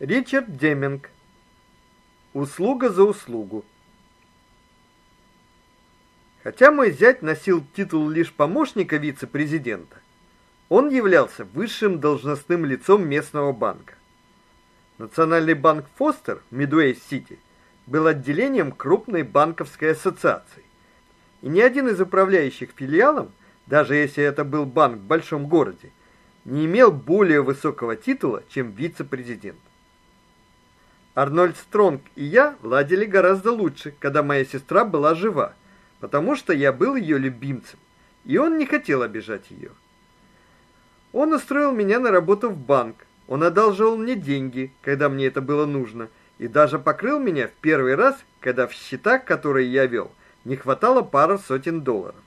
Ричард Деминг. Услуга за услугу. Хотя мой зять носил титул лишь помощника вице-президента, он являлся высшим должностным лицом местного банка. Национальный банк Фостер в Мидуэй-Сити был отделением крупной банковской ассоциации. И ни один из управляющих филиалом, даже если это был банк в большом городе, не имел более высокого титула, чем вице-президент. Арнольд Стронг и я ладили гораздо лучше, когда моя сестра была жива, потому что я был ее любимцем, и он не хотел обижать ее. Он устроил меня на работу в банк. Он одолжил мне деньги, когда мне это было нужно, и даже покрыл меня в первый раз, когда в счетах, которые я вел, не хватало пары сотен долларов.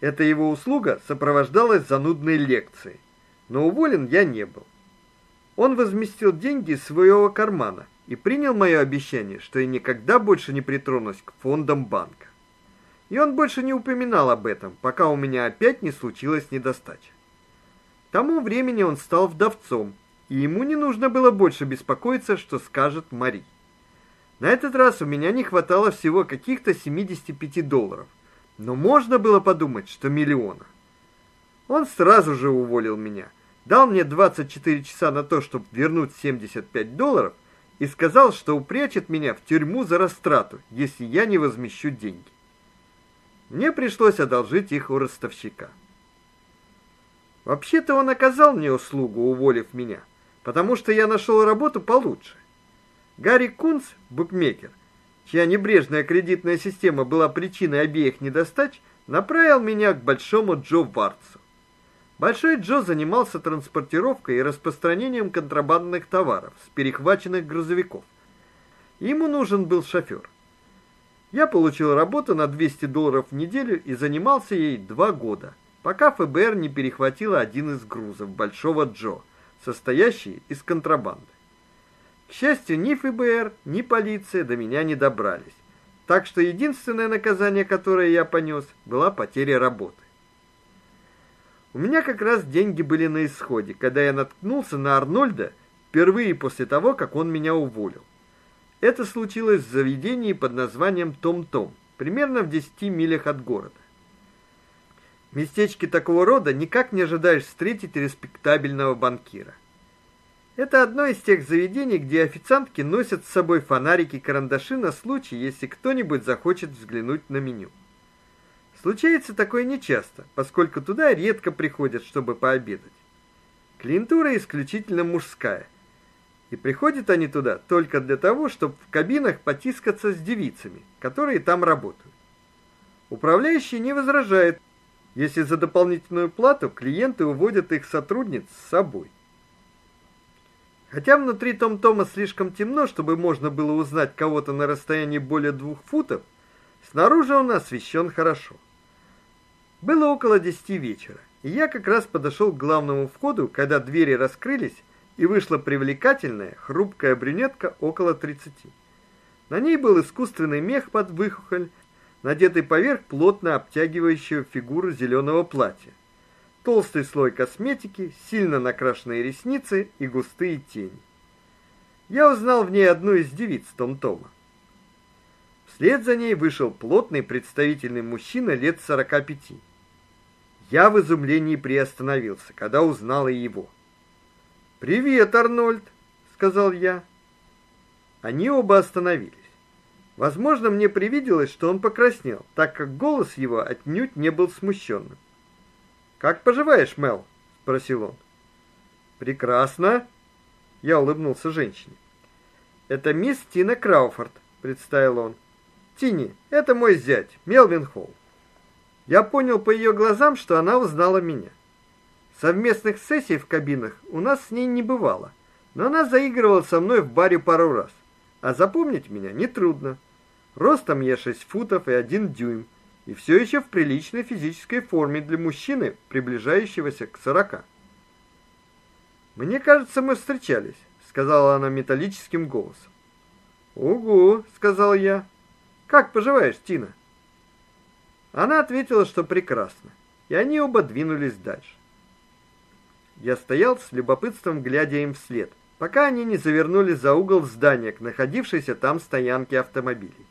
Эта его услуга сопровождалась занудной лекцией, но уволен я не был. Он возместил деньги из своего кармана и принял мое обещание, что я никогда больше не притронусь к фондам банка. И он больше не упоминал об этом, пока у меня опять не случилась недостача. К тому времени он стал вдовцом, и ему не нужно было больше беспокоиться, что скажет Мари. На этот раз у меня не хватало всего каких-то 75 долларов, но можно было подумать, что миллиона. Он сразу же уволил меня – дал мне 24 часа на то, чтобы вернуть 75 долларов, и сказал, что упрячет меня в тюрьму за растрату, если я не возмещу деньги. Мне пришлось одолжить их у ростовщика. Вообще-то он оказал мне услугу, уволив меня, потому что я нашел работу получше. Гарри Кунц, букмекер, чья небрежная кредитная система была причиной обеих недостач, направил меня к большому Джо Варцу. Большой Джо занимался транспортировкой и распространением контрабандных товаров с перехваченных грузовиков. Ему нужен был шофер. Я получил работу на 200 долларов в неделю и занимался ей два года, пока ФБР не перехватило один из грузов Большого Джо, состоящий из контрабанды. К счастью, ни ФБР, ни полиция до меня не добрались. Так что единственное наказание, которое я понес, была потеря работы. У меня как раз деньги были на исходе, когда я наткнулся на Арнольда впервые после того, как он меня уволил. Это случилось в заведении под названием Том-Том, примерно в 10 милях от города. В местечке такого рода никак не ожидаешь встретить респектабельного банкира. Это одно из тех заведений, где официантки носят с собой фонарики и карандаши на случай, если кто-нибудь захочет взглянуть на меню. Случается такое нечасто, поскольку туда редко приходят, чтобы пообедать. Клиентура исключительно мужская. И приходят они туда только для того, чтобы в кабинах потискаться с девицами, которые там работают. Управляющий не возражает, если за дополнительную плату клиенты уводят их сотрудниц с собой. Хотя внутри Том-Тома слишком темно, чтобы можно было узнать кого-то на расстоянии более двух футов, снаружи он освещен хорошо. Было около десяти вечера, и я как раз подошел к главному входу, когда двери раскрылись, и вышла привлекательная, хрупкая брюнетка около тридцати. На ней был искусственный мех под выхухоль, надетый поверх плотно обтягивающего фигуру зеленого платья. Толстый слой косметики, сильно накрашенные ресницы и густые тени. Я узнал в ней одну из девиц Том-Тома. Вслед за ней вышел плотный представительный мужчина лет сорока пяти. Я в изумлении приостановился, когда узнал и его. "Привет, Арнольд", сказал я. Они оба остановились. Возможно, мне привиделось, что он покраснел, так как голос его отнюдь не был смущенным. "Как поживаешь, Мел?" спросил он. "Прекрасно", я улыбнулся женщине. "Это мисс Тина Крауфорд", представил он. "Тини, это мой зять, Мелвин Холл. Я понял по ее глазам, что она узнала меня. Совместных сессий в кабинах у нас с ней не бывало, но она заигрывала со мной в баре пару раз. А запомнить меня не трудно. Ростом я 6 футов и 1 дюйм, и все еще в приличной физической форме для мужчины, приближающегося к 40. Мне кажется, мы встречались, сказала она металлическим голосом. "Угу", сказал я. "Как поживаешь, Тина?" Она ответила, что прекрасно, и они оба двинулись дальше. Я стоял с любопытством, глядя им вслед, пока они не завернули за угол здания к находившейся там стоянке автомобилей.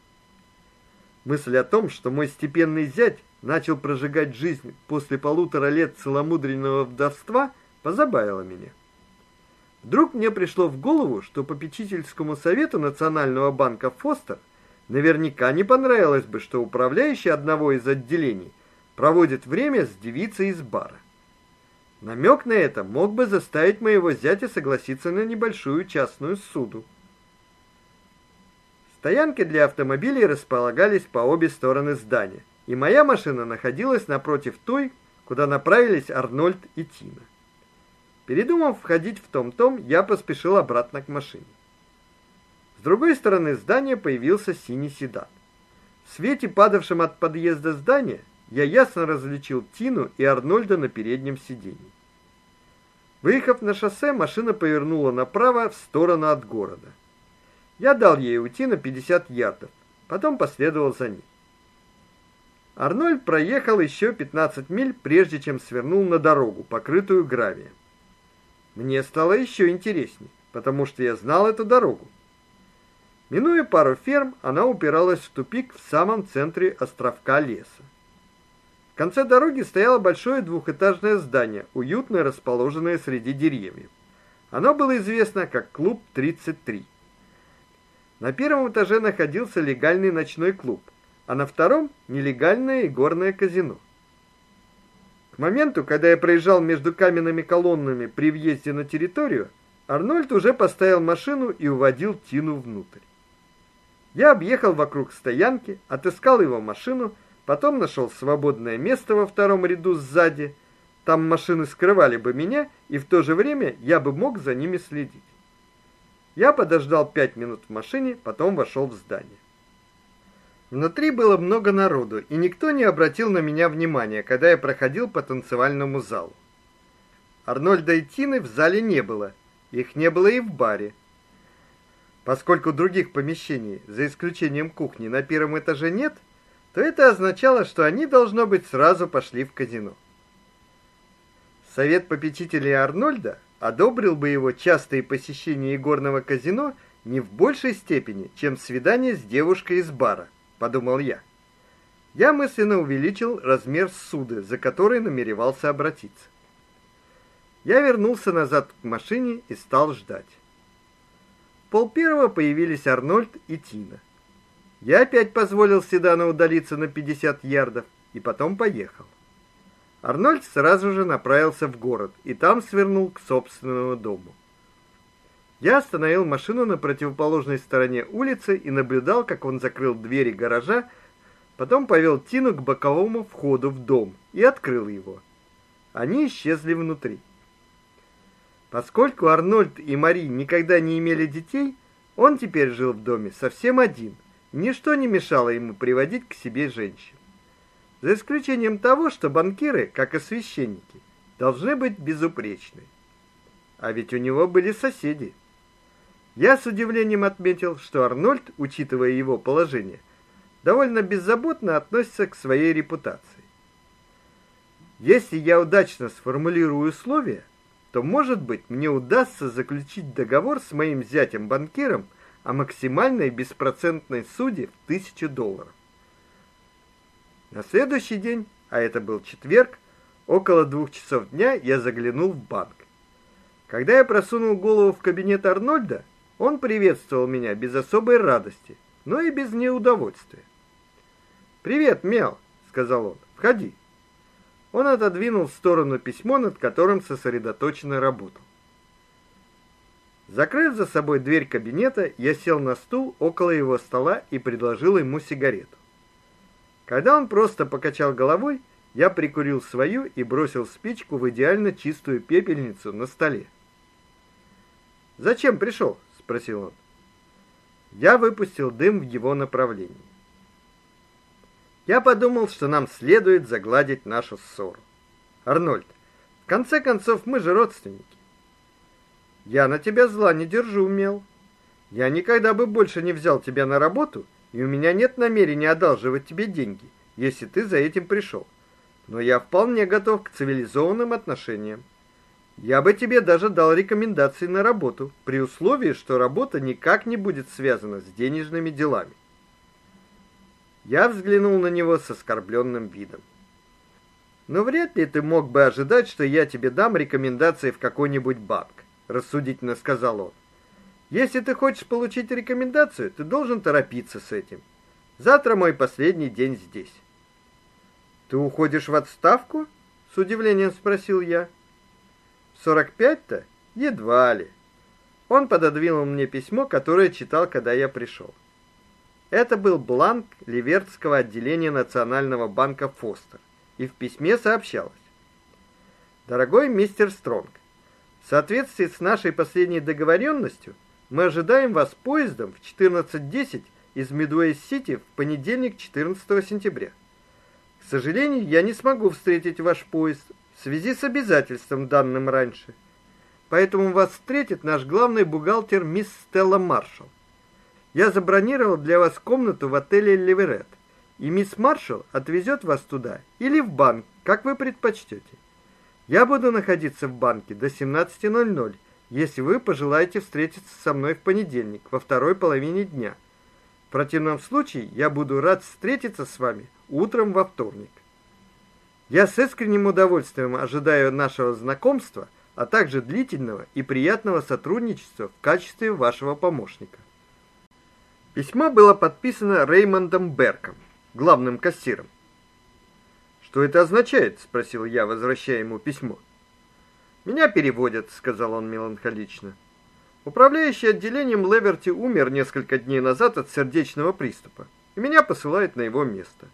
Мысль о том, что мой степенный зять начал прожигать жизнь после полутора лет целомудренного вдовства, позабавила меня. Вдруг мне пришло в голову, что попечительскому совету Национального банка Фостер наверняка не понравилось бы, что управляющий одного из отделений проводит время с девицей из бара. Намек на это мог бы заставить моего зятя согласиться на небольшую частную суду. Стоянки для автомобилей располагались по обе стороны здания, и моя машина находилась напротив той, куда направились Арнольд и Тина. Передумав входить в том-том, я поспешил обратно к машине. С другой стороны здания появился синий седан. В свете, падавшем от подъезда здания, я ясно различил Тину и Арнольда на переднем сиденье. Выехав на шоссе, машина повернула направо в сторону от города. Я дал ей уйти на 50 ярдов, потом последовал за ней. Арнольд проехал еще 15 миль, прежде чем свернул на дорогу, покрытую гравием. Мне стало еще интересней, потому что я знал эту дорогу. Минуя пару ферм, она упиралась в тупик в самом центре островка леса. В конце дороги стояло большое двухэтажное здание, уютно расположенное среди деревьев. Оно было известно как клуб 33. На первом этаже находился легальный ночной клуб, а на втором нелегальное игорное казино. К моменту, когда я проезжал между каменными колоннами при въезде на территорию, Арнольд уже поставил машину и уводил Тину внутрь. Я объехал вокруг стоянки, отыскал его машину, потом нашел свободное место во втором ряду сзади. Там машины скрывали бы меня, и в то же время я бы мог за ними следить. Я подождал пять минут в машине, потом вошел в здание. Внутри было много народу, и никто не обратил на меня внимания, когда я проходил по танцевальному залу. Арнольда и Тины в зале не было, их не было и в баре. Поскольку других помещений, за исключением кухни, на первом этаже нет, то это означало, что они должно быть сразу пошли в казино. Совет попечителей Арнольда одобрил бы его частые посещения игорного казино не в большей степени, чем свидание с девушкой из бара подумал я. Я мысленно увеличил размер суды, за который намеревался обратиться. Я вернулся назад к машине и стал ждать. Пол первого появились Арнольд и Тина. Я опять позволил седану удалиться на 50 ярдов и потом поехал. Арнольд сразу же направился в город и там свернул к собственному дому. Я остановил машину на противоположной стороне улицы и наблюдал, как он закрыл двери гаража, потом повел Тину к боковому входу в дом и открыл его. Они исчезли внутри. Поскольку Арнольд и Мари никогда не имели детей, он теперь жил в доме совсем один. Ничто не мешало ему приводить к себе женщин. За исключением того, что банкиры, как и священники, должны быть безупречны. А ведь у него были соседи. Я с удивлением отметил, что Арнольд, учитывая его положение, довольно беззаботно относится к своей репутации. Если я удачно сформулирую условия, то, может быть, мне удастся заключить договор с моим зятем-банкиром о максимальной беспроцентной суде в тысячу долларов. На следующий день, а это был четверг, около двух часов дня я заглянул в банк. Когда я просунул голову в кабинет Арнольда, он приветствовал меня без особой радости, но и без неудовольствия. "Привет, Мел", сказал он. "Входи". Он отодвинул в сторону письмо, над которым сосредоточенно работал. Закрыв за собой дверь кабинета, я сел на стул около его стола и предложил ему сигарету. Когда он просто покачал головой, я прикурил свою и бросил спичку в идеально чистую пепельницу на столе. "Зачем пришел?» спросил он. Я выпустил дым в его направлении. Я подумал, что нам следует загладить нашу ссору. Арнольд, в конце концов мы же родственники. Я на тебя зла не держу, Мел. Я никогда бы больше не взял тебя на работу, и у меня нет намерения одалживать тебе деньги, если ты за этим пришел. Но я вполне готов к цивилизованным отношениям. Я бы тебе даже дал рекомендации на работу, при условии, что работа никак не будет связана с денежными делами. Я взглянул на него с оскорбленным видом. Но вряд ли ты мог бы ожидать, что я тебе дам рекомендации в какой-нибудь банк, рассудительно сказал он. Если ты хочешь получить рекомендацию, ты должен торопиться с этим. Завтра мой последний день здесь. Ты уходишь в отставку? с удивлением спросил я. 45-то? Едва ли. Он пододвинул мне письмо, которое читал, когда я пришел. Это был бланк Ливердского отделения Национального банка Фостер, и в письме сообщалось: Дорогой мистер Стронг, в соответствии с нашей последней договоренностью, мы ожидаем вас поездом в 14:10 из Мидуэй-Сити в понедельник, 14 сентября. К сожалению, я не смогу встретить ваш поезд в связи с обязательством данным раньше. Поэтому вас встретит наш главный бухгалтер мисс Стелла Маршалл. Я забронировал для вас комнату в отеле Ливерет, и мисс Маршалл отвезет вас туда или в банк, как вы предпочтете. Я буду находиться в банке до 17:00, если вы пожелаете встретиться со мной в понедельник во второй половине дня. В противном случае я буду рад встретиться с вами утром во вторник. Я с искренним удовольствием ожидаю нашего знакомства, а также длительного и приятного сотрудничества в качестве вашего помощника. Письмо было подписано Реймондом Берком, главным кассиром. Что это означает, спросил я, возвращая ему письмо. Меня переводят, сказал он меланхолично. Управляющий отделением Леверти умер несколько дней назад от сердечного приступа, и меня посылают на его место.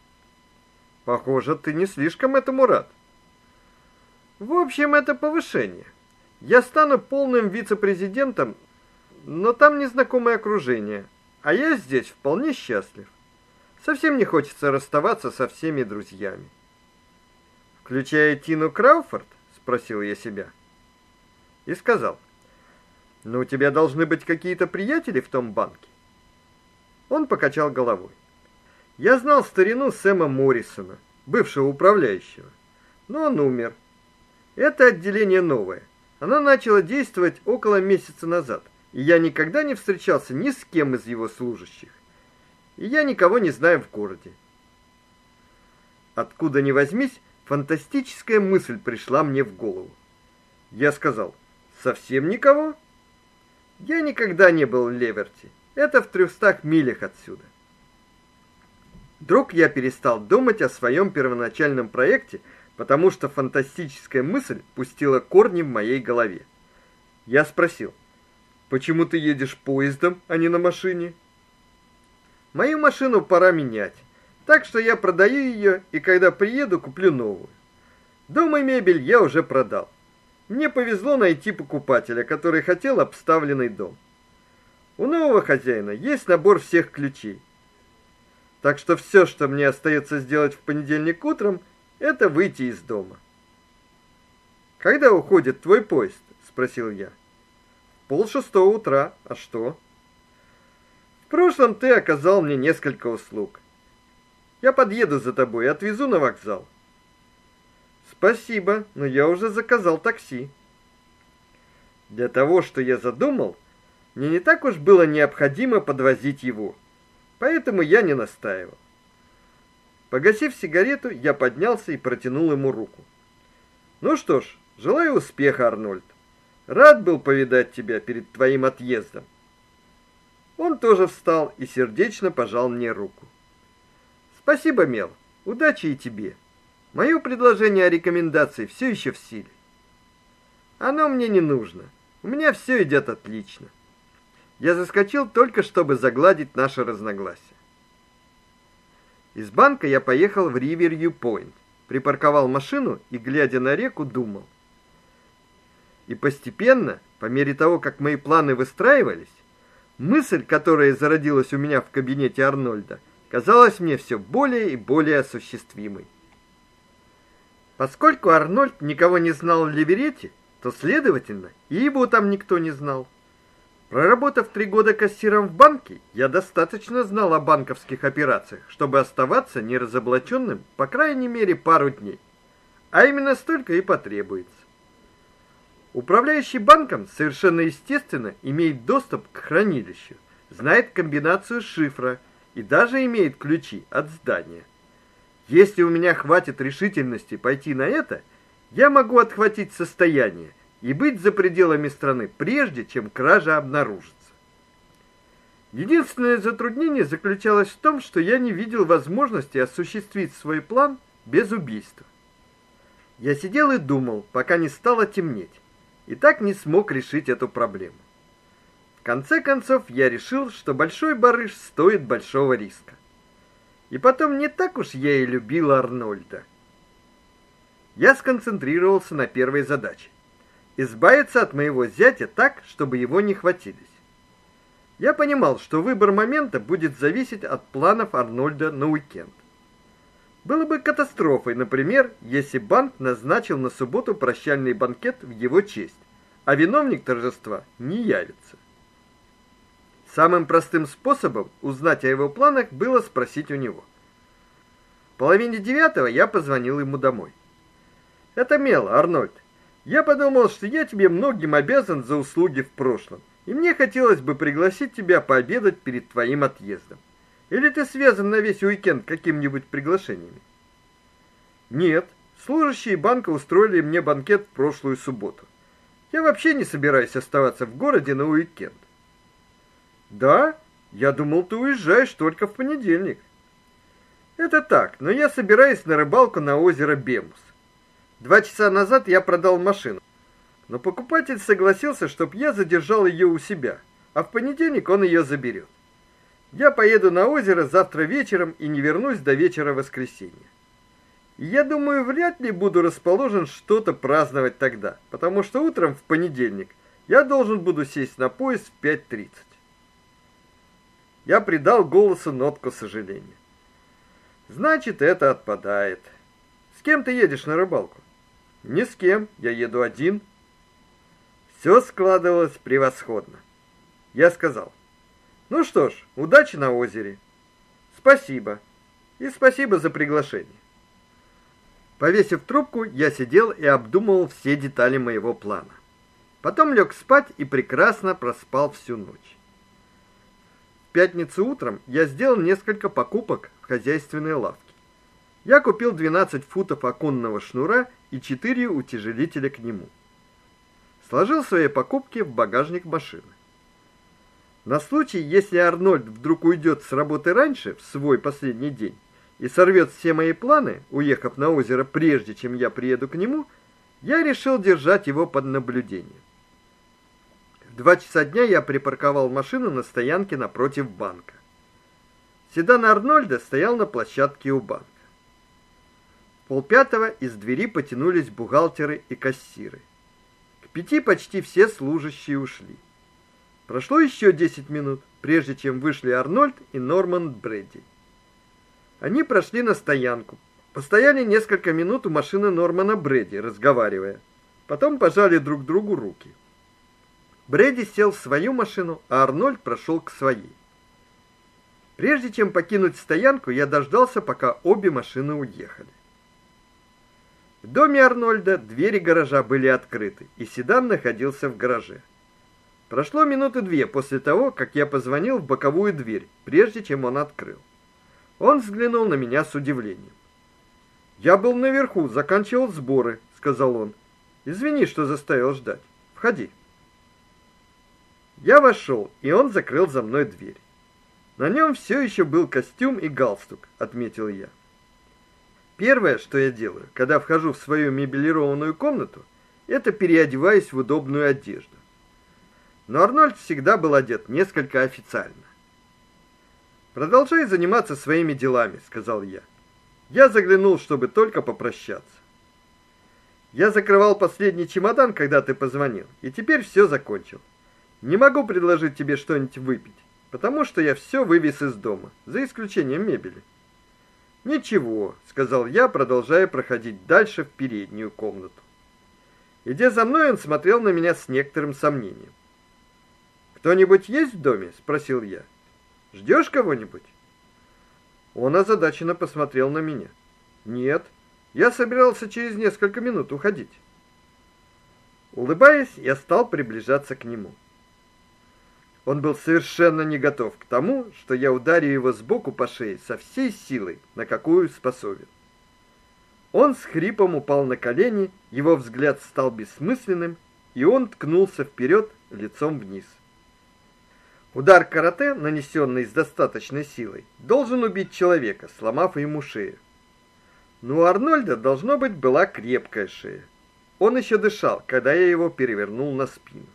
Похоже, ты не слишком этому рад. В общем, это повышение. Я стану полным вице-президентом, но там незнакомое окружение, а я здесь вполне счастлив. Совсем не хочется расставаться со всеми друзьями. Включая Тину Крауфорд, спросил я себя. И сказал: "Но у тебя должны быть какие-то приятели в том банке". Он покачал головой. Я знал старину Сэма Моррисона, бывшего управляющего. Но он умер. Это отделение новое. Оно начало действовать около месяца назад, и я никогда не встречался ни с кем из его служащих. И я никого не знаю в городе. Откуда ни возьмись, фантастическая мысль пришла мне в голову. Я сказал: "Совсем никого?" Я никогда не был в Леверти. Это в трехстах милях отсюда. Вдруг я перестал думать о своем первоначальном проекте, потому что фантастическая мысль пустила корни в моей голове. Я спросил: "Почему ты едешь поездом, а не на машине?" Мою машину пора менять. Так что я продаю ее и когда приеду, куплю новую. Дом и мебель я уже продал. Мне повезло найти покупателя, который хотел обставленный дом. У нового хозяина есть набор всех ключей. Так что все, что мне остается сделать в понедельник утром, это выйти из дома. Когда уходит твой поезд? спросил я. Пол шестого утра. А что? В прошлом ты оказал мне несколько услуг. Я подъеду за тобой и отвезу на вокзал. Спасибо, но я уже заказал такси. Для того, что я задумал, мне не так уж было необходимо подвозить его поэтому я не настаивал. Погасив сигарету, я поднялся и протянул ему руку. Ну что ж, желаю успеха, Арнольд. Рад был повидать тебя перед твоим отъездом. Он тоже встал и сердечно пожал мне руку. Спасибо, Мел. Удачи и тебе. Мое предложение о рекомендации все еще в силе. Оно мне не нужно. У меня все идет отлично. Я заскочил только чтобы загладить наше разногласие. Из банка я поехал в Риверью-Пойнт, припарковал машину и глядя на реку, думал. И постепенно, по мере того, как мои планы выстраивались, мысль, которая зародилась у меня в кабинете Арнольда, казалась мне все более и более осуществимой. Поскольку Арнольд никого не знал в Либерете, то следовательно, и его там никто не знал. Проработав три года кассиром в банке, я достаточно знал о банковских операциях, чтобы оставаться неразоблаченным по крайней мере пару дней. А именно столько и потребуется. Управляющий банком совершенно естественно имеет доступ к хранилищу, знает комбинацию шифра и даже имеет ключи от здания. Если у меня хватит решительности пойти на это, я могу отхватить состояние и быть за пределами страны прежде, чем кража обнаружится. Единственное затруднение заключалось в том, что я не видел возможности осуществить свой план без убийства. Я сидел и думал, пока не стало темнеть, и так не смог решить эту проблему. В конце концов, я решил, что большой барыш стоит большого риска. И потом не так уж я и любил Арнольда. Я сконцентрировался на первой задаче избавиться от моего зятя так, чтобы его не хватились. Я понимал, что выбор момента будет зависеть от планов Арнольда на уикенд. Было бы катастрофой, например, если банк назначил на субботу прощальный банкет в его честь, а виновник торжества не явится. Самым простым способом узнать о его планах было спросить у него. В половине девятого я позвонил ему домой. Это мело, Арнольд. Я подумал, что я тебе многим обязан за услуги в прошлом, и мне хотелось бы пригласить тебя пообедать перед твоим отъездом. Или ты связан на весь уикенд каким-нибудь приглашениями? Нет, служащие банка устроили мне банкет в прошлую субботу. Я вообще не собираюсь оставаться в городе на уикенд. Да? Я думал, ты уезжаешь только в понедельник. Это так, но я собираюсь на рыбалку на озеро Бемус. Два часа назад я продал машину. Но покупатель согласился, чтоб я задержал ее у себя, а в понедельник он ее заберет. Я поеду на озеро завтра вечером и не вернусь до вечера воскресенья. я думаю, вряд ли буду расположен что-то праздновать тогда, потому что утром в понедельник я должен буду сесть на поезд в 5:30. Я придал голосу нотку сожаления. Значит, это отпадает. С кем ты едешь на рыбалку? Ни с кем, я еду один. Все складывалось превосходно. Я сказал: "Ну что ж, удачи на озере. Спасибо. И спасибо за приглашение". Повесив трубку, я сидел и обдумывал все детали моего плана. Потом лег спать и прекрасно проспал всю ночь. В пятницу утром я сделал несколько покупок в хозяйственной лавке. Я купил 12 футов оконного шнура и 4 утяжелителя к нему. Сложил свои покупки в багажник машины. На случай, если Арнольд вдруг уйдет с работы раньше, в свой последний день, и сорвет все мои планы, уехав на озеро прежде, чем я приеду к нему, я решил держать его под наблюдением. В два часа дня я припарковал машину на стоянке напротив банка. Седан Арнольда стоял на площадке у банка полпятого из двери потянулись бухгалтеры и кассиры. К пяти почти все служащие ушли. Прошло еще 10 минут, прежде чем вышли Арнольд и Норман Брэди. Они прошли на стоянку. Постояли несколько минут у машины Нормана Брэди, разговаривая. Потом пожали друг другу руки. Брэди сел в свою машину, а Арнольд прошел к своей. Прежде чем покинуть стоянку, я дождался, пока обе машины уехали. В доме Арнольда двери гаража были открыты, и седан находился в гараже. Прошло минуты две после того, как я позвонил в боковую дверь, прежде чем он открыл. Он взглянул на меня с удивлением. "Я был наверху, заканчивал сборы", сказал он. "Извини, что заставил ждать. Входи". Я вошел, и он закрыл за мной дверь. На нем все еще был костюм и галстук, отметил я. Первое, что я делаю, когда вхожу в свою мебелированную комнату, это переодеваюсь в удобную одежду. Но Арнольд всегда был одет несколько официально. Продолжай заниматься своими делами, сказал я. Я заглянул, чтобы только попрощаться. Я закрывал последний чемодан, когда ты позвонил, и теперь все закончил. Не могу предложить тебе что-нибудь выпить, потому что я все вывез из дома, за исключением мебели. Ничего, сказал я, продолжая проходить дальше в переднюю комнату. Идя за мной, он смотрел на меня с некоторым сомнением. Кто-нибудь есть в доме? спросил я. Ждешь кого-нибудь? Он озадаченно посмотрел на меня. Нет, я собирался через несколько минут уходить. Улыбаясь, я стал приближаться к нему. Он был совершенно не готов к тому, что я ударю его сбоку по шее со всей силой, на какую способен. Он с хрипом упал на колени, его взгляд стал бессмысленным, и он ткнулся вперед лицом вниз. Удар карате, нанесенный с достаточной силой, должен убить человека, сломав ему шею. Но у Арнольда должно быть была крепкая шея. Он еще дышал, когда я его перевернул на спину.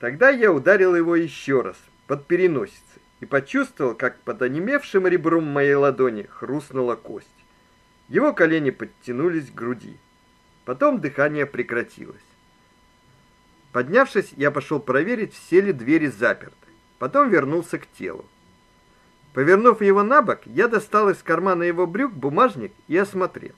Тогда я ударил его еще раз под переносицей и почувствовал, как под онемевшим ребром моей ладони хрустнула кость. Его колени подтянулись к груди. Потом дыхание прекратилось. Поднявшись, я пошел проверить, все ли двери заперты. Потом вернулся к телу. Повернув его на бок, я достал из кармана его брюк бумажник и осмотрел.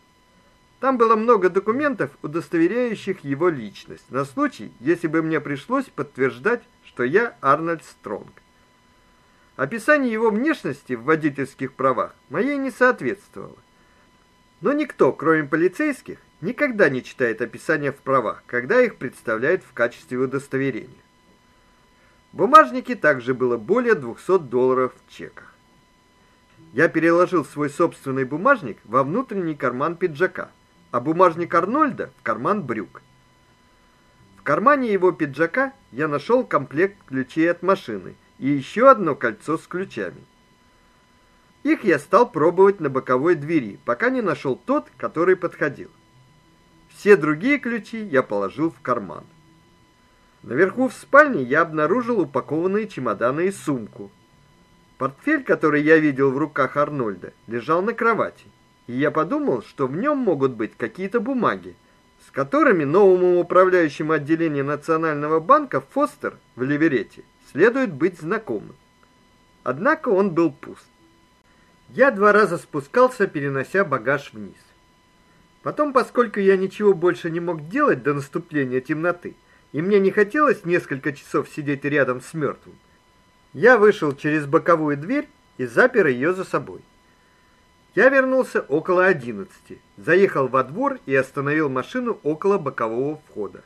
Там было много документов, удостоверяющих его личность, на случай, если бы мне пришлось подтверждать, что я Арнольд Стронг. Описание его внешности в водительских правах моей не соответствовало. Но никто, кроме полицейских, никогда не читает описания в правах, когда их представляют в качестве удостоверения. В бумажнике также было более 200 долларов в чеках. Я переложил свой собственный бумажник во внутренний карман пиджака – а бумажник Арнольда в карман брюк. В кармане его пиджака я нашел комплект ключей от машины и еще одно кольцо с ключами. Их я стал пробовать на боковой двери, пока не нашел тот, который подходил. Все другие ключи я положил в карман. Наверху в спальне я обнаружил упакованные чемоданы и сумку. Портфель, который я видел в руках Арнольда, лежал на кровати и я подумал, что в нем могут быть какие-то бумаги, с которыми новому управляющему отделения Национального банка Фостер в Ливерете следует быть знакомым. Однако он был пуст. Я два раза спускался, перенося багаж вниз. Потом, поскольку я ничего больше не мог делать до наступления темноты, и мне не хотелось несколько часов сидеть рядом с мертвым, я вышел через боковую дверь и запер ее за собой. Я вернулся около одиннадцати, заехал во двор и остановил машину около бокового входа.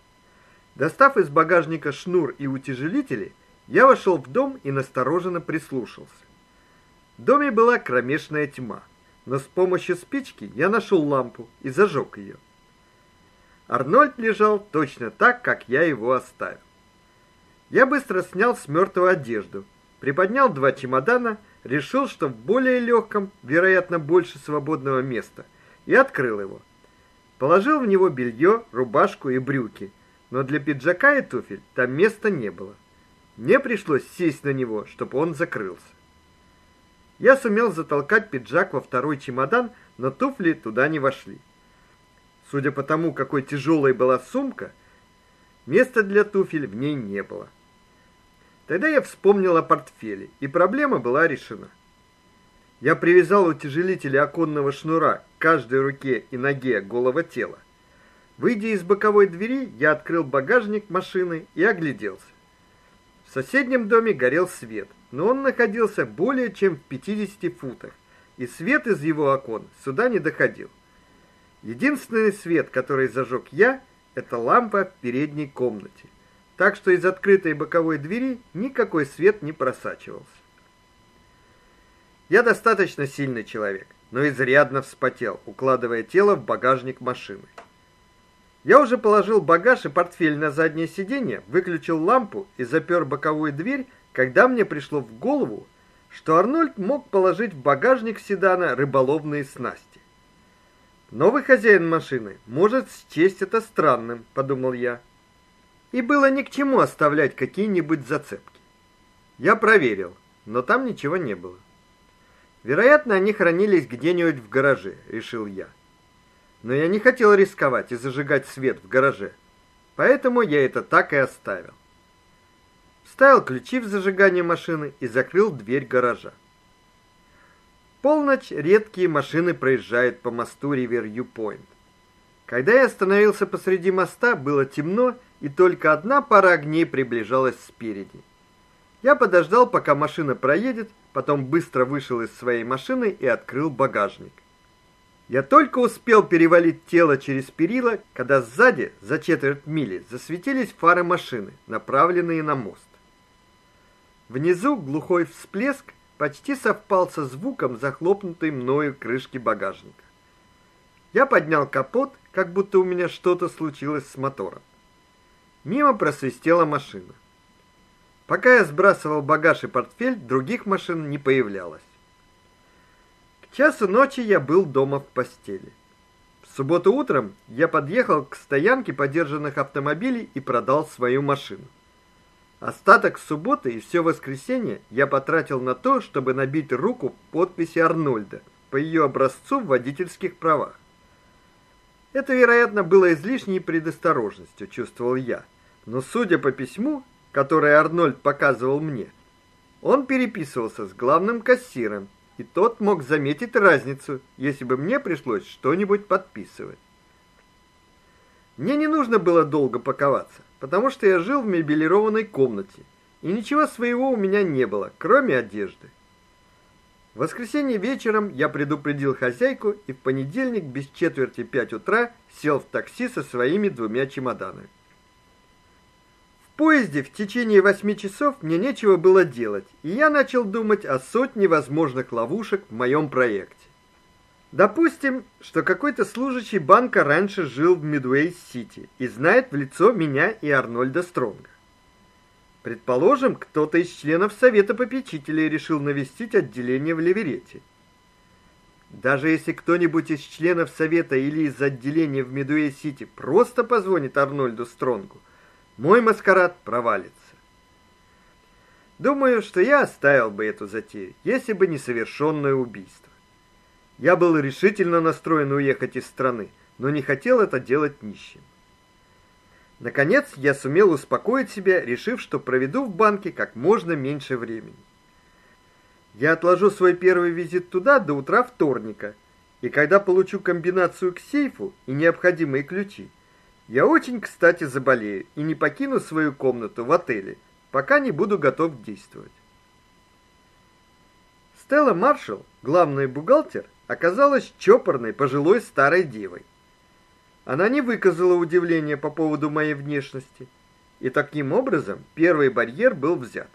Достав из багажника шнур и утяжелители, я вошел в дом и настороженно прислушался. В доме была кромешная тьма, но с помощью спички я нашел лампу и зажег ее. Арнольд лежал точно так, как я его оставил. Я быстро снял с мертвого одежду, приподнял два чемодана решил, что в более легком, вероятно, больше свободного места, и открыл его. Положил в него белье, рубашку и брюки, но для пиджака и туфель там места не было. Мне пришлось сесть на него, чтобы он закрылся. Я сумел затолкать пиджак во второй чемодан, но туфли туда не вошли. Судя по тому, какой тяжелой была сумка, места для туфель в ней не было. Тогда я вспомнил о портфеле, и проблема была решена. Я привязал утяжелители оконного шнура к каждой руке и ноге голого тела. Выйдя из боковой двери, я открыл багажник машины и огляделся. В соседнем доме горел свет, но он находился более чем в 50 футах, и свет из его окон сюда не доходил. Единственный свет, который зажег я, это лампа в передней комнате так что из открытой боковой двери никакой свет не просачивался. Я достаточно сильный человек, но изрядно вспотел, укладывая тело в багажник машины. Я уже положил багаж и портфель на заднее сиденье, выключил лампу и запер боковую дверь, когда мне пришло в голову, что Арнольд мог положить в багажник седана рыболовные снасти. Новый хозяин машины может счесть это странным, подумал я и было ни к чему оставлять какие-нибудь зацепки. Я проверил, но там ничего не было. Вероятно, они хранились где-нибудь в гараже, решил я. Но я не хотел рисковать и зажигать свет в гараже. Поэтому я это так и оставил. Вставил ключи в зажигание машины и закрыл дверь гаража. Полночь редкие машины проезжают по мосту Ривер-Ю-Пойнт. Когда я остановился посреди моста, было темно, и только одна пара огней приближалась спереди. Я подождал, пока машина проедет, потом быстро вышел из своей машины и открыл багажник. Я только успел перевалить тело через перила, когда сзади, за четверть мили, засветились фары машины, направленные на мост. Внизу глухой всплеск почти совпал со звуком захлопнутой мною крышки багажника. Я поднял капот, как будто у меня что-то случилось с мотором. Мимо просвистела машина. Пока я сбрасывал багаж и портфель, других машин не появлялось часу ночи я был дома в постели. В субботу утром я подъехал к стоянке подержанных автомобилей и продал свою машину. Остаток субботы и все воскресенье я потратил на то, чтобы набить руку подписи Арнольда по ее образцу в водительских правах. Это, вероятно, было излишней предосторожностью, чувствовал я. Но судя по письму, которое Арнольд показывал мне, он переписывался с главным кассиром и тот мог заметить разницу, если бы мне пришлось что-нибудь подписывать. Мне не нужно было долго паковаться, потому что я жил в мебелированной комнате, и ничего своего у меня не было, кроме одежды. В воскресенье вечером я предупредил хозяйку и в понедельник без четверти пять утра сел в такси со своими двумя чемоданами поезде в течение восьми часов мне нечего было делать, и я начал думать о сотне возможных ловушек в моем проекте. Допустим, что какой-то служащий банка раньше жил в Мидуэй-Сити и знает в лицо меня и Арнольда Стронга. Предположим, кто-то из членов совета попечителей решил навестить отделение в Леверете. Даже если кто-нибудь из членов совета или из отделения в Мидуэй-Сити просто позвонит Арнольду Стронгу, мой маскарад провалится. Думаю, что я оставил бы эту затею, если бы не совершенное убийство. Я был решительно настроен уехать из страны, но не хотел это делать нищим. Наконец, я сумел успокоить себя, решив, что проведу в банке как можно меньше времени. Я отложу свой первый визит туда до утра вторника, и когда получу комбинацию к сейфу и необходимые ключи, я очень, кстати, заболею и не покину свою комнату в отеле, пока не буду готов действовать. Стелла Маршалл, главный бухгалтер, оказалась чопорной пожилой старой девой. Она не выказала удивления по поводу моей внешности, и таким образом первый барьер был взят.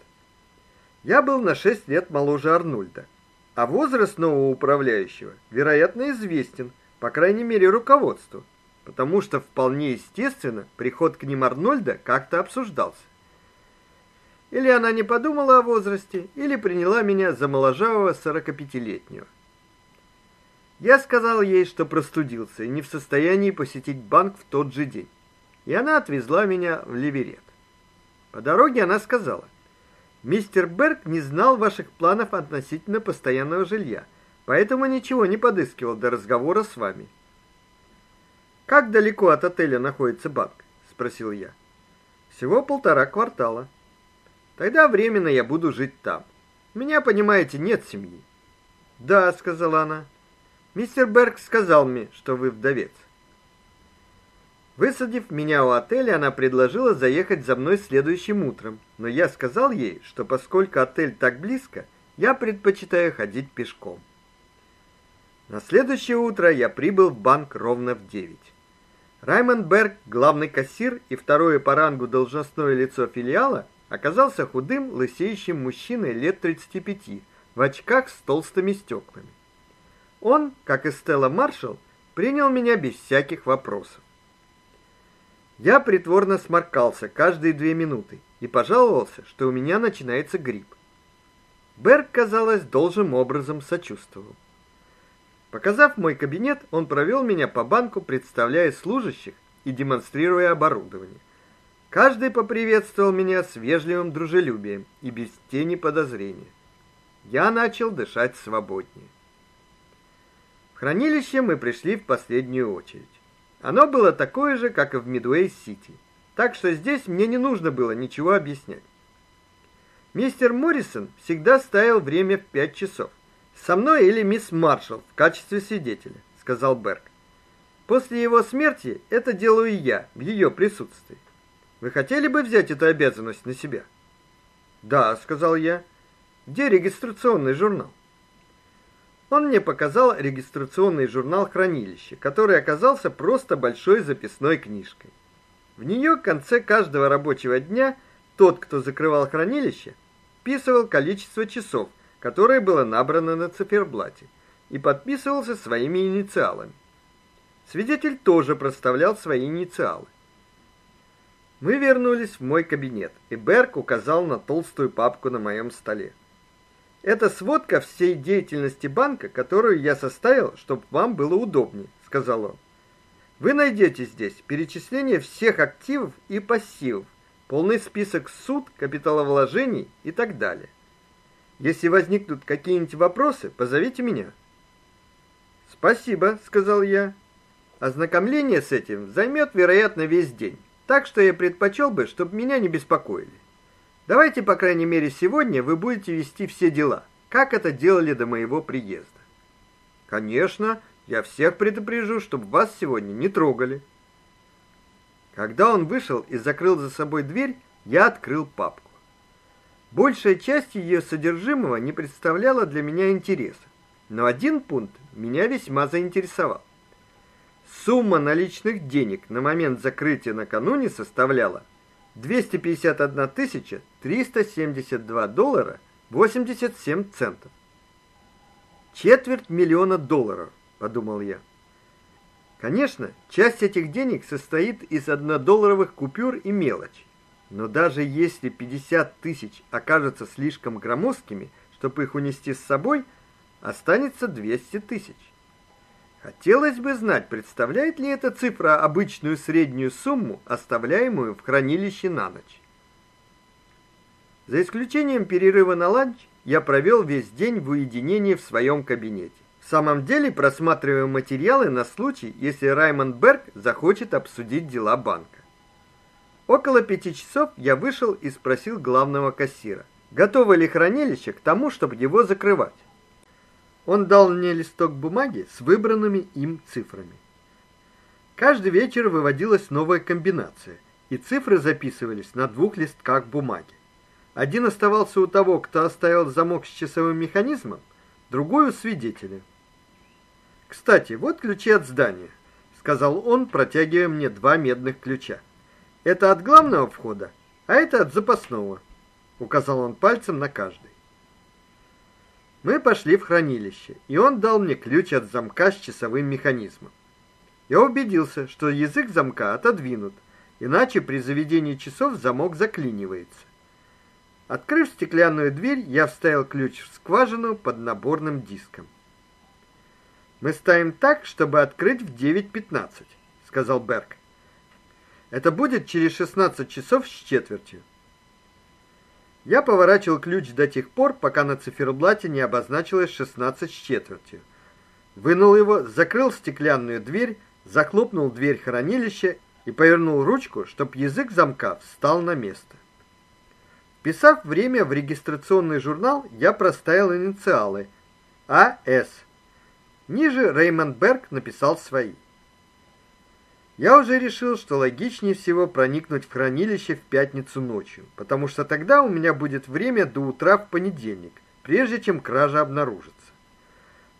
Я был на 6 лет моложе Арнольда, а возраст нового управляющего, вероятно, известен, по крайней мере, руководству потому что вполне естественно, приход к ним Арнольда как-то обсуждался. Или она не подумала о возрасте, или приняла меня за моложавого сорокапятилетнего. Я сказал ей, что простудился и не в состоянии посетить банк в тот же день. И она отвезла меня в Ливерет. По дороге она сказала: "Мистер Берг не знал ваших планов относительно постоянного жилья, поэтому ничего не подыскивал до разговора с вами. Как далеко от отеля находится банк? спросил я. Всего полтора квартала. Тогда временно я буду жить там. У меня, понимаете, нет семьи. Да, сказала она. Мистер Берг сказал мне, что вы вдовец. Высадив меня у отеля, она предложила заехать за мной следующим утром, но я сказал ей, что поскольку отель так близко, я предпочитаю ходить пешком. На следующее утро я прибыл в банк ровно в девять. Раймонд Берг, главный кассир и второе по рангу должностное лицо филиала, оказался худым, лысеющим мужчиной лет 35, в очках с толстыми стеклами. Он, как и Стелла Маршалл, принял меня без всяких вопросов. Я притворно сморкался каждые две минуты и пожаловался, что у меня начинается грипп. Берг, казалось, должным образом сочувствовал. Показав мой кабинет, он провел меня по банку, представляя служащих и демонстрируя оборудование. Каждый поприветствовал меня с вежливым дружелюбием и без тени подозрения. Я начал дышать свободнее. Хранилище мы пришли в последнюю очередь. Оно было такое же, как и в Мидуэй-Сити, так что здесь мне не нужно было ничего объяснять. Мистер Моррисон всегда ставил время в пять часов. Со мной или мисс Маршалл в качестве свидетеля, сказал Берг. После его смерти это делаю я в ее присутствии. Вы хотели бы взять эту обязанность на себя? Да, сказал я. Где регистрационный журнал? Он мне показал регистрационный журнал хранилища, который оказался просто большой записной книжкой. В нее в конце каждого рабочего дня тот, кто закрывал хранилище, вписывал количество часов, которое было набрано на циферблате, и подписывался своими инициалами. Свидетель тоже проставлял свои инициалы. Мы вернулись в мой кабинет, и Берг указал на толстую папку на моем столе. Это сводка всей деятельности банка, которую я составил, чтобы вам было удобнее, сказал он. Вы найдете здесь перечисление всех активов и пассивов, полный список суд, капиталовложений и так далее. Если возникнут какие-нибудь вопросы, позовите меня. Спасибо, сказал я. Ознакомление с этим займет, вероятно, весь день. Так что я предпочел бы, чтобы меня не беспокоили. Давайте, по крайней мере, сегодня вы будете вести все дела, как это делали до моего приезда. Конечно, я всех предупрежу, чтобы вас сегодня не трогали. Когда он вышел и закрыл за собой дверь, я открыл папку. Большая часть ее содержимого не представляла для меня интереса, но один пункт меня весьма заинтересовал. Сумма наличных денег на момент закрытия накануне составляла 251 372 доллара 87 центов. Четверть миллиона долларов, подумал я. Конечно, часть этих денег состоит из однодолларовых купюр и мелочи. Но даже если 50 тысяч окажутся слишком громоздкими, чтобы их унести с собой, останется 200 тысяч. Хотелось бы знать, представляет ли эта цифра обычную среднюю сумму, оставляемую в хранилище на ночь. За исключением перерыва на ланч, я провел весь день в уединении в своем кабинете. В самом деле, просматривая материалы на случай, если Раймонд Берг захочет обсудить дела банка. Около пяти часов я вышел и спросил главного кассира, готово ли хранилище к тому, чтобы его закрывать. Он дал мне листок бумаги с выбранными им цифрами. Каждый вечер выводилась новая комбинация, и цифры записывались на двух листках бумаги. Один оставался у того, кто оставил замок с часовым механизмом, другой у свидетеля. Кстати, вот ключи от здания, сказал он, протягивая мне два медных ключа. Это от главного входа, а это от запасного, указал он пальцем на каждый. Мы пошли в хранилище, и он дал мне ключ от замка с часовым механизмом. Я убедился, что язык замка отодвинут, иначе при заведении часов замок заклинивается. Открыв стеклянную дверь, я вставил ключ в скважину под наборным диском. Мы ставим так, чтобы открыть в 9:15, сказал Берг. Это будет через 16 часов с четвертью. Я поворачивал ключ до тех пор, пока на циферблате не обозначилось 16 с четвертью. Вынул его, закрыл стеклянную дверь, захлопнул дверь хранилища и повернул ручку, чтобы язык замка встал на место. Писав время в регистрационный журнал, я проставил инициалы АС. Ниже Реймонд Берг написал свои. Я уже решил, что логичнее всего проникнуть в хранилище в пятницу ночью, потому что тогда у меня будет время до утра в понедельник, прежде чем кража обнаружится.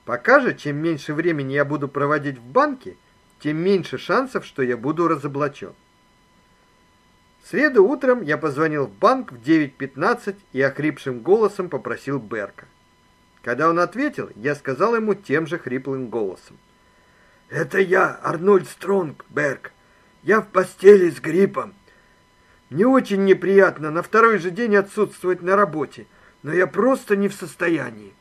Пока же, чем меньше времени я буду проводить в банке, тем меньше шансов, что я буду разоблачен. В среду утром я позвонил в банк в 9:15 и охрипшим голосом попросил Берка. Когда он ответил, я сказал ему тем же хриплым голосом: это я, Арнольд Стронг, Берг. Я в постели с гриппом. Мне очень неприятно на второй же день отсутствовать на работе, но я просто не в состоянии.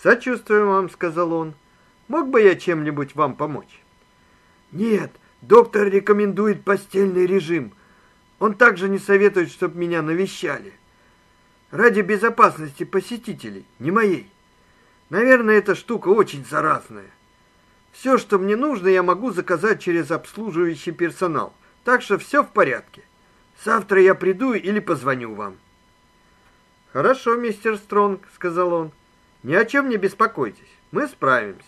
Сочувствую вам, сказал он. Мог бы я чем-нибудь вам помочь? Нет, доктор рекомендует постельный режим. Он также не советует, чтобы меня навещали. Ради безопасности посетителей, не моей. Наверное, эта штука очень заразная. Все, что мне нужно, я могу заказать через обслуживающий персонал. Так что все в порядке. Завтра я приду или позвоню вам. Хорошо, мистер Стронг, сказал он. Ни о чем не беспокойтесь. Мы справимся.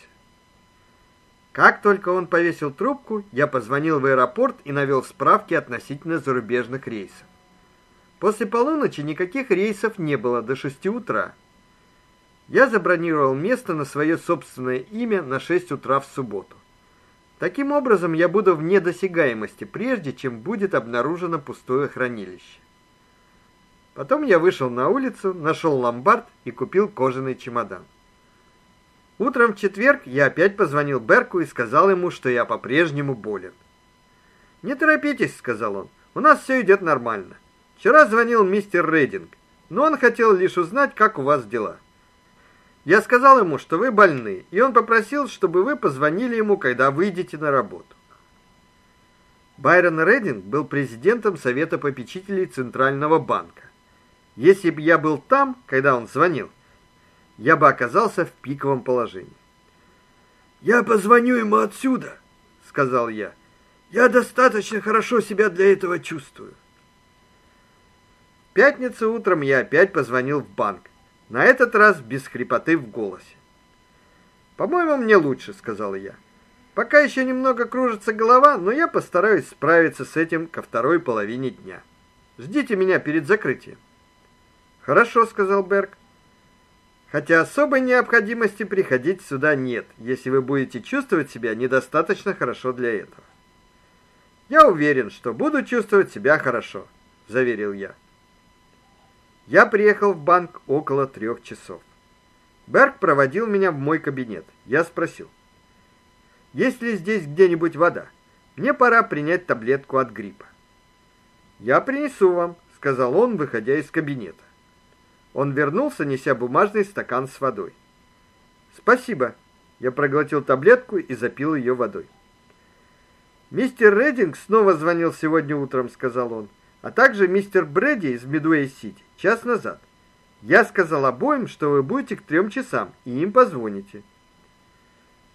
Как только он повесил трубку, я позвонил в аэропорт и навел справки относительно зарубежных рейсов. После полуночи никаких рейсов не было до шести утра. Я забронировал место на свое собственное имя на 6 утра в субботу. Таким образом, я буду вне досягаемости, прежде чем будет обнаружено пустое хранилище. Потом я вышел на улицу, нашел ломбард и купил кожаный чемодан. Утром в четверг я опять позвонил Берку и сказал ему, что я по-прежнему болен. "Не торопитесь", сказал он. "У нас все идет нормально. Вчера звонил мистер Рейдинг, но он хотел лишь узнать, как у вас дела. Я сказал ему, что вы больны, и он попросил, чтобы вы позвонили ему, когда выйдете на работу. Байрон Рейдинг был президентом совета попечителей Центрального банка. Если бы я был там, когда он звонил, я бы оказался в пиковом положении. Я позвоню ему отсюда, сказал я. Я достаточно хорошо себя для этого чувствую. В пятницу утром я опять позвонил в банк. На этот раз без хрипоты в голосе. По-моему, мне лучше, сказал я. Пока еще немного кружится голова, но я постараюсь справиться с этим ко второй половине дня. Ждите меня перед закрытием. Хорошо, сказал Берг. Хотя особой необходимости приходить сюда нет, если вы будете чувствовать себя недостаточно хорошо для этого. Я уверен, что буду чувствовать себя хорошо, заверил я. Я приехал в банк около трех часов. Берг проводил меня в мой кабинет. Я спросил: "Есть ли здесь где-нибудь вода? Мне пора принять таблетку от гриппа". "Я принесу вам", сказал он, выходя из кабинета. Он вернулся, неся бумажный стакан с водой. "Спасибо". Я проглотил таблетку и запил ее водой. Мистер Рединг снова звонил сегодня утром, сказал он, а также мистер Брэди из Мидуэй-Сити час назад. Я сказал обоим, что вы будете к трем часам, и им позвоните.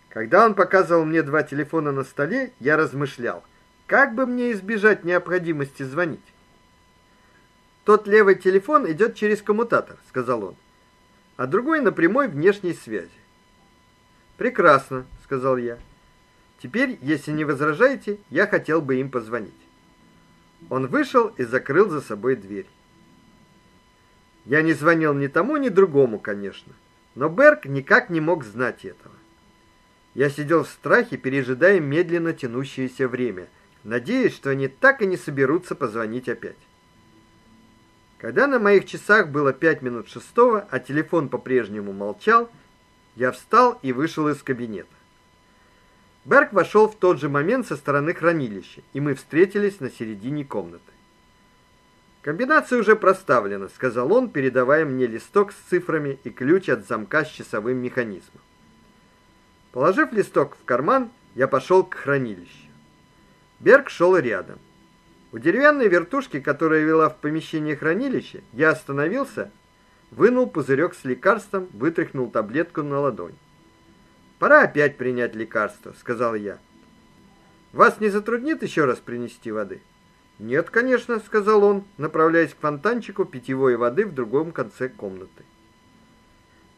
Когда он показывал мне два телефона на столе, я размышлял, как бы мне избежать необходимости звонить. Тот левый телефон идет через коммутатор, сказал он. А другой на прямой внешней связи. Прекрасно, сказал я. Теперь, если не возражаете, я хотел бы им позвонить. Он вышел и закрыл за собой дверь. Я не звонил ни тому, ни другому, конечно, но Берг никак не мог знать этого. Я сидел в страхе, пережидая медленно тянущееся время, надеясь, что они так и не соберутся позвонить опять. Когда на моих часах было пять минут шестого, а телефон по-прежнему молчал, я встал и вышел из кабинета. Берг вошел в тот же момент со стороны хранилища, и мы встретились на середине комнаты. Комбинация уже проставлена, сказал он, передавая мне листок с цифрами и ключ от замка с часовым механизмом. Положив листок в карман, я пошел к хранилищу. Берг шел рядом. У деревянной вертушки, которая вела в помещение хранилища, я остановился, вынул пузырек с лекарством, вытряхнул таблетку на ладонь. Пора опять принять лекарство, сказал я. Вас не затруднит еще раз принести воды? Нет, конечно, сказал он, направляясь к фонтанчику питьевой воды в другом конце комнаты.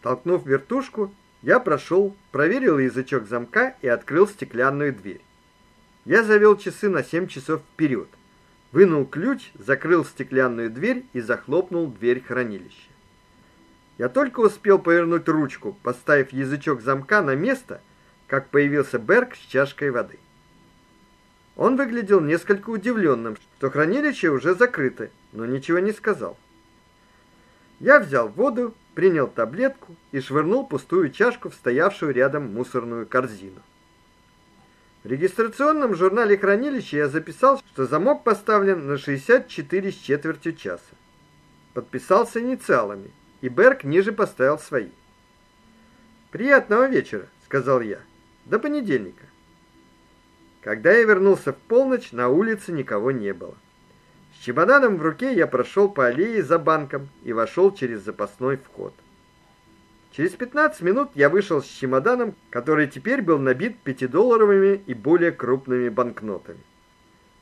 Толкнув вертушку, я прошел, проверил язычок замка и открыл стеклянную дверь. Я завел часы на 7 часов вперед вынул ключ, закрыл стеклянную дверь и захлопнул дверь хранилища. Я только успел повернуть ручку, поставив язычок замка на место, как появился Берг с чашкой воды. Он выглядел несколько удивленным, что хранилище уже закрыто, но ничего не сказал. Я взял воду, принял таблетку и швырнул пустую чашку в стоявшую рядом мусорную корзину. В регистрационном журнале хранилища я записал, что замок поставлен на 64 с четвертью часа. Подписался инициалами, и Берг ниже поставил свои. Приятного вечера, сказал я. До понедельника. Когда я вернулся в полночь, на улице никого не было. С чемоданом в руке я прошел по аллее за банком и вошел через запасной вход. Через 15 минут я вышел с чемоданом, который теперь был набит пятидолларовыми и более крупными банкнотами.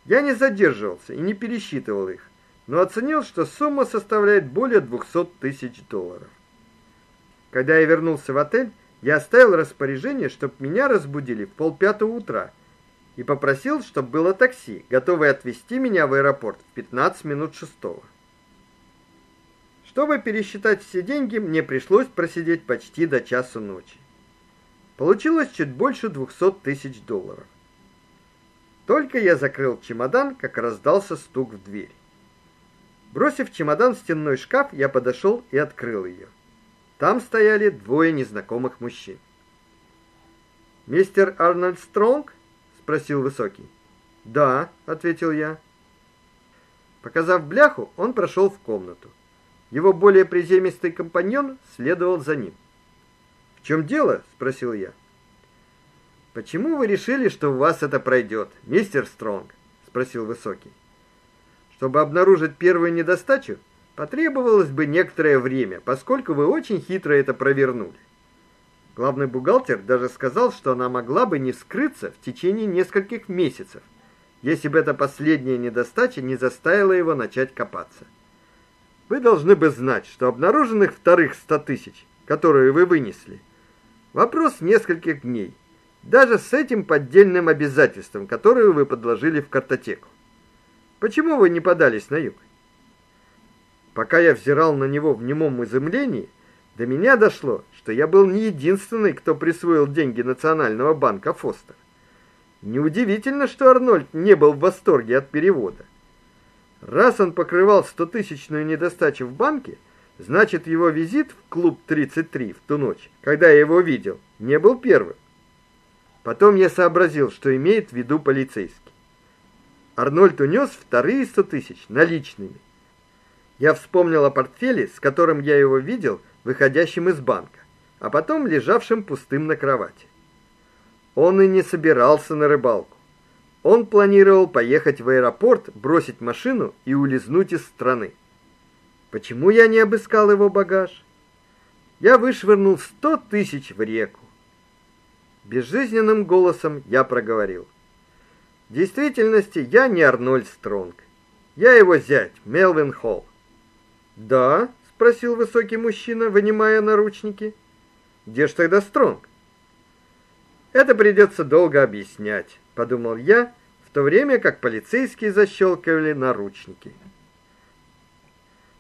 Я не задерживался и не пересчитывал их, но оценил, что сумма составляет более 200 тысяч долларов. Когда я вернулся в отель, я оставил распоряжение, чтобы меня разбудили в полпятого утра, и попросил, чтобы было такси, готовое отвезти меня в аэропорт в 15 минут шестого. Чтобы пересчитать все деньги, мне пришлось просидеть почти до часу ночи. Получилось чуть больше двухсот тысяч долларов. Только я закрыл чемодан, как раздался стук в дверь. Бросив чемодан в стенной шкаф, я подошел и открыл ее. Там стояли двое незнакомых мужчин. "Мистер Арнольд Стронг?" спросил высокий. "Да", ответил я. Показав бляху, он прошел в комнату. Его более приземистый компаньон следовал за ним. "В чем дело?" спросил я. "Почему вы решили, что у вас это пройдет, мистер Стронг?" спросил высокий. Чтобы обнаружить первую недостачу, потребовалось бы некоторое время, поскольку вы очень хитро это провернули. Главный бухгалтер даже сказал, что она могла бы не скрыться в течение нескольких месяцев, если бы эта последняя недостача не заставила его начать копаться. Вы должны бы знать, что обнаруженных вторых 100 тысяч, которые вы вынесли, вопрос нескольких дней, даже с этим поддельным обязательством, которое вы подложили в картотеку. Почему вы не подались на юг? Пока я взирал на него в немом изумлении, до меня дошло, что я был не единственный, кто присвоил деньги Национального банка Фостер. Неудивительно, что Арнольд не был в восторге от перевода. Раз он покрывал стотысячную недостачу в банке, значит, его визит в клуб 33 в ту ночь, когда я его видел, не был первым. Потом я сообразил, что имеет в виду полицейский. Арнольд унес вторые сто тысяч наличными. Я вспомнил о портфеле, с которым я его видел, выходящим из банка, а потом лежавшим пустым на кровати. Он и не собирался на рыбалку. Он планировал поехать в аэропорт, бросить машину и улизнуть из страны. Почему я не обыскал его багаж? Я вышвырнул сто тысяч в реку. Безжизненным голосом я проговорил: "В действительности я не Арнольд Стронг. Я его зять, Мелвин Холл". "Да?" спросил высокий мужчина, вынимая наручники. "Где ж тогда Стронг?" Это придется долго объяснять, подумал я, в то время как полицейские защелкивали наручники.